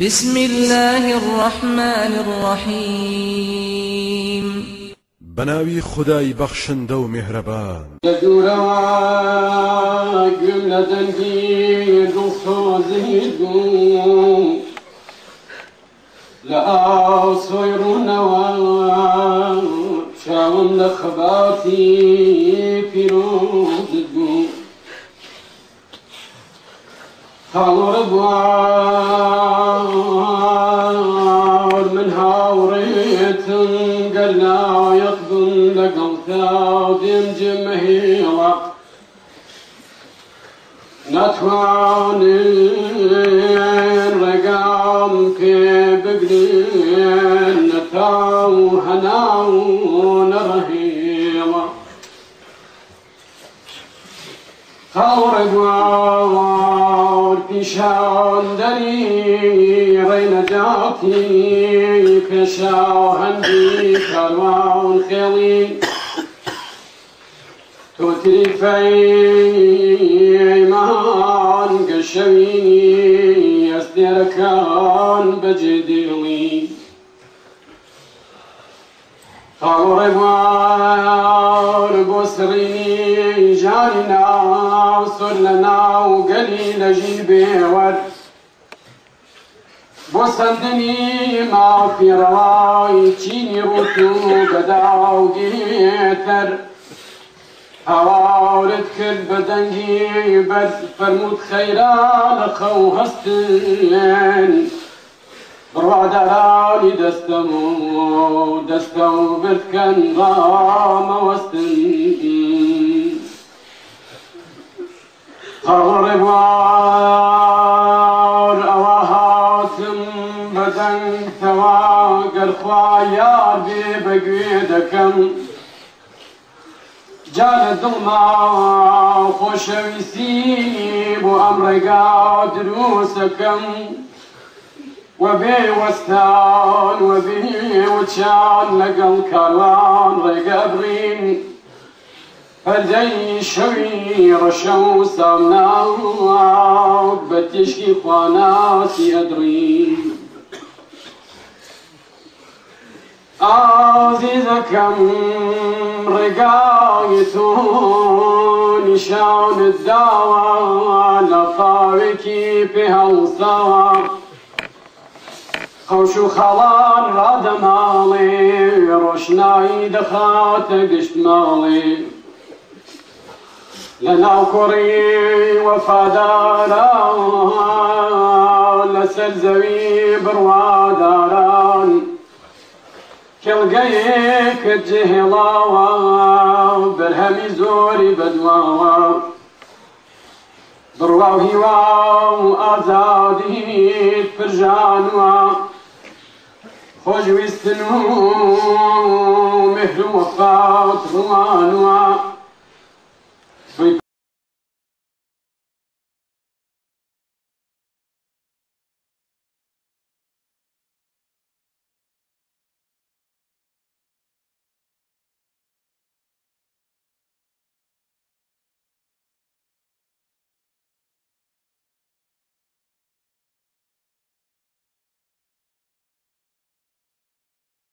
بسم الله الرحمن الرحيم. بناوي خداي بخشن دو مهربان. يدورا قمنا دنجي دلخو زيدو لا صير نوا شاوم لخباتي في روزدو خالو ربوار قلنا يقبل لقلتا وديم جمهيرة نتوانين رقام كي بقلين نتاو هناو نرهيرة خاور پیشان دری ری نجاتی کشاو هندی کاروان خیلی تو تریفی ایمان گشوینی از دیرکان بجدیلی خاور بوار بوسريني جارنا وصلنا وقليل جيبي ور بوسندني ما في رواي تشيني روتو قدا وقيتر هوارد كل بدنجي بس فرموت خيران خو هستين روادارانی دەستەم و دەستە و بکەن هاتم بەدەنگتەوە گەرخوا یار بێ بەگوێ دەکەم جانە دڵما خۆشەویستی بۆ ئەم ڕێگا دروستەکەم وبي وستان وبي وشان لقل كروان پەردەی شەوی ڕەشە و سامنا بە تشکی خواناسی ئەدری ئازیزەکەم ڕێگای تۆ نیشانت داوە لە فاوێکی پێ هەڵساوە خەوش و خەڵان ڕادەماڵێ ڕۆشنایی دەخاتە گشت ماڵێ کوڕی وەفادارە لەسەر زەوی بڕواداران کێڵگەیەکت جهێڵاوە بەرهەمی زۆری بەدواوە بڕوا و هیوا و ئازادیت پرژانوە خۆشویستن و مهر و وەفات